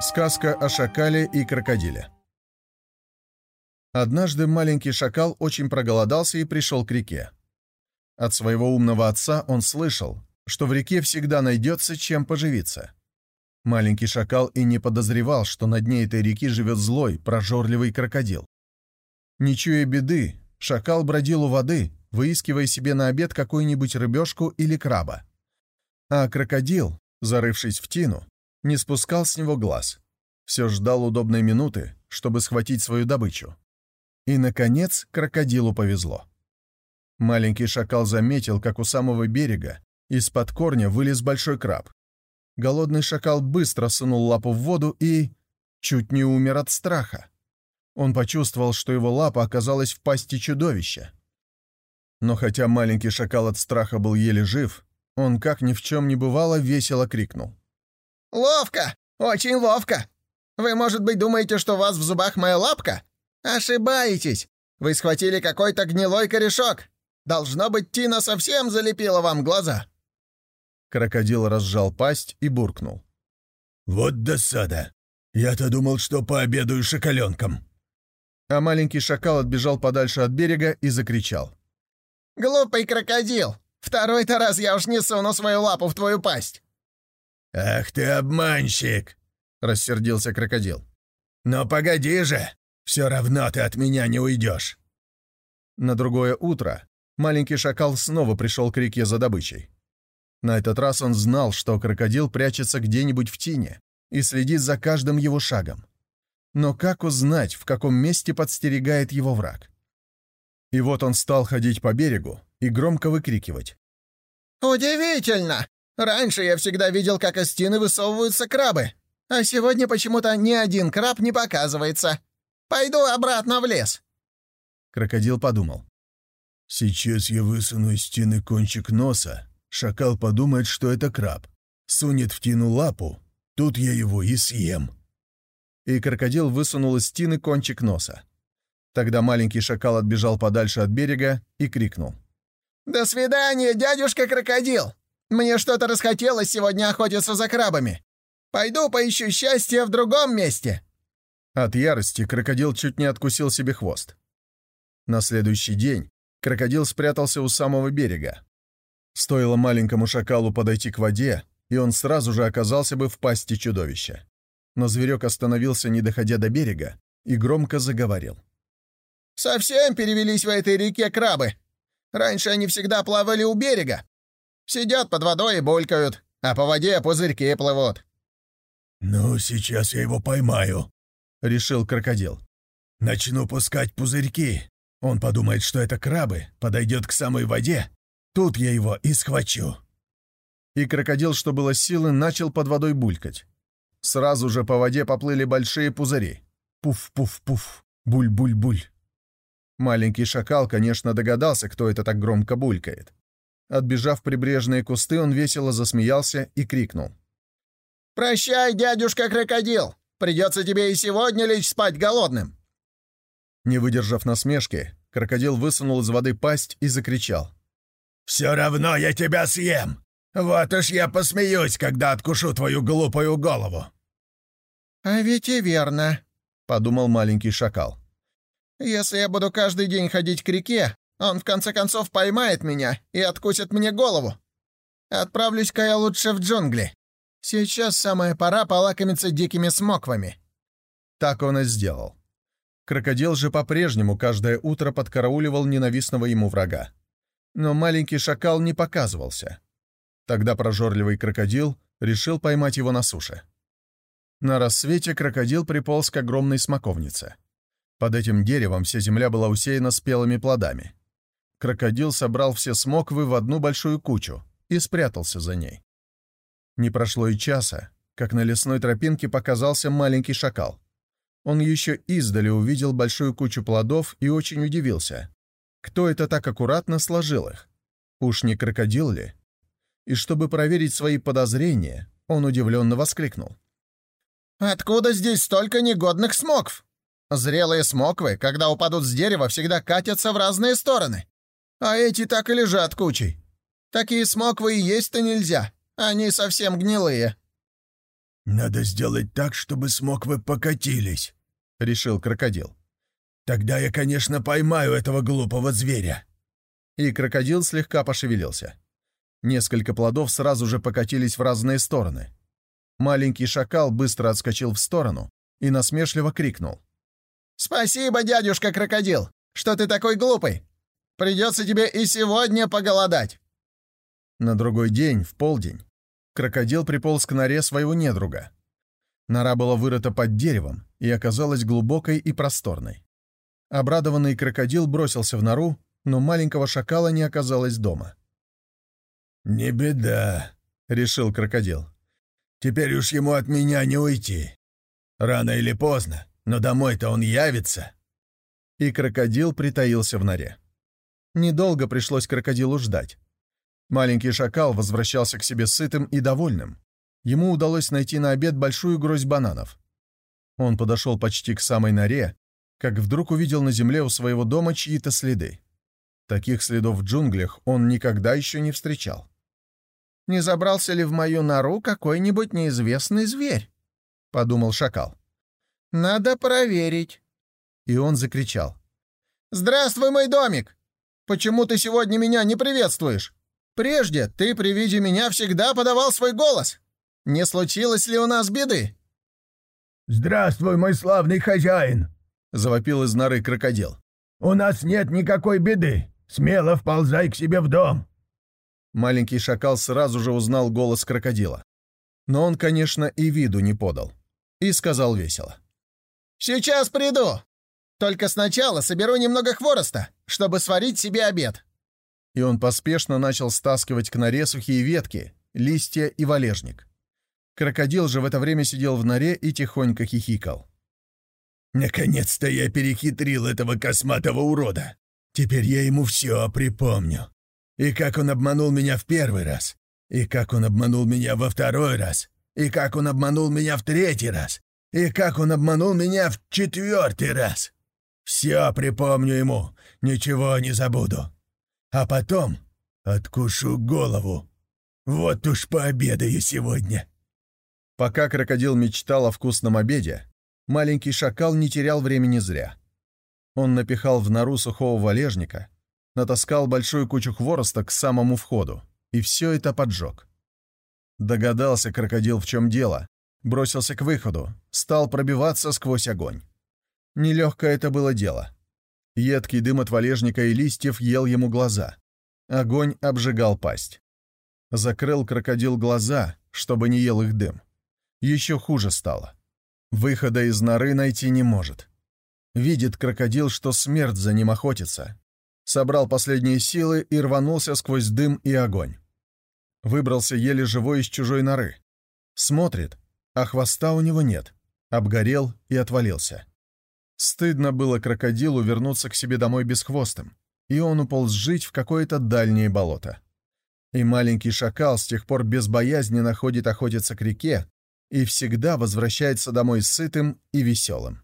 Сказка о шакале и крокодиле Однажды маленький шакал очень проголодался и пришел к реке. От своего умного отца он слышал, что в реке всегда найдется чем поживиться. Маленький шакал и не подозревал, что на дне этой реки живет злой, прожорливый крокодил. Не чуя беды, шакал бродил у воды, выискивая себе на обед какую-нибудь рыбешку или краба. А крокодил, зарывшись в тину, не спускал с него глаз. Все ждал удобной минуты, чтобы схватить свою добычу. И, наконец, крокодилу повезло. Маленький шакал заметил, как у самого берега из-под корня вылез большой краб. Голодный шакал быстро сунул лапу в воду и... чуть не умер от страха. Он почувствовал, что его лапа оказалась в пасти чудовища. Но хотя маленький шакал от страха был еле жив, он, как ни в чем не бывало, весело крикнул. «Ловко! Очень ловко! Вы, может быть, думаете, что у вас в зубах моя лапка? Ошибаетесь! Вы схватили какой-то гнилой корешок! Должно быть, Тина совсем залепила вам глаза!» Крокодил разжал пасть и буркнул. «Вот досада! Я-то думал, что пообедаю шоколенком!» А маленький шакал отбежал подальше от берега и закричал. «Глупый крокодил! Второй-то раз я уж не суну свою лапу в твою пасть!» «Ах ты обманщик!» — рассердился крокодил. «Но погоди же! Все равно ты от меня не уйдешь!» На другое утро маленький шакал снова пришел к реке за добычей. На этот раз он знал, что крокодил прячется где-нибудь в тине и следит за каждым его шагом. Но как узнать, в каком месте подстерегает его враг? И вот он стал ходить по берегу и громко выкрикивать. «Удивительно! Раньше я всегда видел, как из стены высовываются крабы, а сегодня почему-то ни один краб не показывается. Пойду обратно в лес». Крокодил подумал. «Сейчас я высуну из стены кончик носа. Шакал подумает, что это краб. Сунет в тину лапу. Тут я его и съем». И крокодил высунул из стены кончик носа. Тогда маленький шакал отбежал подальше от берега и крикнул. «До свидания, дядюшка крокодил! Мне что-то расхотелось сегодня охотиться за крабами. Пойду поищу счастье в другом месте». От ярости крокодил чуть не откусил себе хвост. На следующий день крокодил спрятался у самого берега. Стоило маленькому шакалу подойти к воде, и он сразу же оказался бы в пасти чудовища. Но зверек остановился, не доходя до берега, и громко заговорил. «Совсем перевелись в этой реке крабы. Раньше они всегда плавали у берега, Сидят под водой и булькают, а по воде пузырьки плывут». «Ну, сейчас я его поймаю», — решил крокодил. «Начну пускать пузырьки. Он подумает, что это крабы, подойдет к самой воде. Тут я его и схвачу». И крокодил, что было силы, начал под водой булькать. Сразу же по воде поплыли большие пузыри. Пуф-пуф-пуф, буль-буль-буль. Маленький шакал, конечно, догадался, кто это так громко булькает. Отбежав прибрежные кусты, он весело засмеялся и крикнул. «Прощай, дядюшка крокодил! Придется тебе и сегодня лечь спать голодным!» Не выдержав насмешки, крокодил высунул из воды пасть и закричал. «Все равно я тебя съем! Вот уж я посмеюсь, когда откушу твою глупую голову!» «А ведь и верно», — подумал маленький шакал. «Если я буду каждый день ходить к реке, он в конце концов поймает меня и откусит мне голову. Отправлюсь-ка я лучше в джунгли. Сейчас самая пора полакомиться дикими смоквами». Так он и сделал. Крокодил же по-прежнему каждое утро подкарауливал ненавистного ему врага. Но маленький шакал не показывался. Тогда прожорливый крокодил решил поймать его на суше. На рассвете крокодил приполз к огромной смоковнице. Под этим деревом вся земля была усеяна спелыми плодами крокодил собрал все смоквы в одну большую кучу и спрятался за ней. Не прошло и часа, как на лесной тропинке показался маленький шакал. Он еще издали увидел большую кучу плодов и очень удивился. Кто это так аккуратно сложил их? Уж не крокодил ли? И чтобы проверить свои подозрения, он удивленно воскликнул. «Откуда здесь столько негодных смокв? Зрелые смоквы, когда упадут с дерева, всегда катятся в разные стороны. А эти так и лежат кучей. Такие смоквы и есть-то нельзя. Они совсем гнилые». «Надо сделать так, чтобы смоквы покатились», — решил крокодил. «Тогда я, конечно, поймаю этого глупого зверя». И крокодил слегка пошевелился. Несколько плодов сразу же покатились в разные стороны. Маленький шакал быстро отскочил в сторону и насмешливо крикнул. «Спасибо, дядюшка крокодил, что ты такой глупый! Придется тебе и сегодня поголодать!» На другой день, в полдень, крокодил приполз к норе своего недруга. Нора была вырыта под деревом и оказалась глубокой и просторной. Обрадованный крокодил бросился в нору, но маленького шакала не оказалось дома. «Не беда», — решил крокодил. «Теперь уж ему от меня не уйти. Рано или поздно, но домой-то он явится». И крокодил притаился в норе. Недолго пришлось крокодилу ждать. Маленький шакал возвращался к себе сытым и довольным. Ему удалось найти на обед большую гроздь бананов. Он подошел почти к самой норе, как вдруг увидел на земле у своего дома чьи-то следы. Таких следов в джунглях он никогда еще не встречал. «Не забрался ли в мою нору какой-нибудь неизвестный зверь?» — подумал шакал. «Надо проверить». И он закричал. «Здравствуй, мой домик! Почему ты сегодня меня не приветствуешь? Прежде ты при виде меня всегда подавал свой голос. Не случилось ли у нас беды?» «Здравствуй, мой славный хозяин!» — завопил из норы крокодил. «У нас нет никакой беды. Смело вползай к себе в дом!» Маленький шакал сразу же узнал голос крокодила. Но он, конечно, и виду не подал. И сказал весело. «Сейчас приду. Только сначала соберу немного хвороста, чтобы сварить себе обед». И он поспешно начал стаскивать к норе сухие ветки, листья и валежник. Крокодил же в это время сидел в норе и тихонько хихикал. «Наконец-то я перехитрил этого косматого урода. Теперь я ему все припомню. И как он обманул меня в первый раз, и как он обманул меня во второй раз, и как он обманул меня в третий раз, и как он обманул меня в четвертый раз. Все припомню ему, ничего не забуду. А потом откушу голову. Вот уж пообедаю сегодня». Пока крокодил мечтал о вкусном обеде, маленький шакал не терял времени зря. Он напихал в нору сухого валежника, натаскал большую кучу хвороста к самому входу и все это поджег. Догадался крокодил, в чем дело, бросился к выходу, стал пробиваться сквозь огонь. Нелегкое это было дело. Едкий дым от валежника и листьев ел ему глаза. Огонь обжигал пасть. Закрыл крокодил глаза, чтобы не ел их дым. Еще хуже стало. Выхода из норы найти не может. Видит крокодил, что смерть за ним охотится. Собрал последние силы и рванулся сквозь дым и огонь. Выбрался еле живой из чужой норы. Смотрит, а хвоста у него нет. Обгорел и отвалился. Стыдно было крокодилу вернуться к себе домой бесхвостым, и он уполз жить в какое-то дальнее болото. И маленький шакал с тех пор безбоязненно ходит охотиться к реке и всегда возвращается домой сытым и веселым.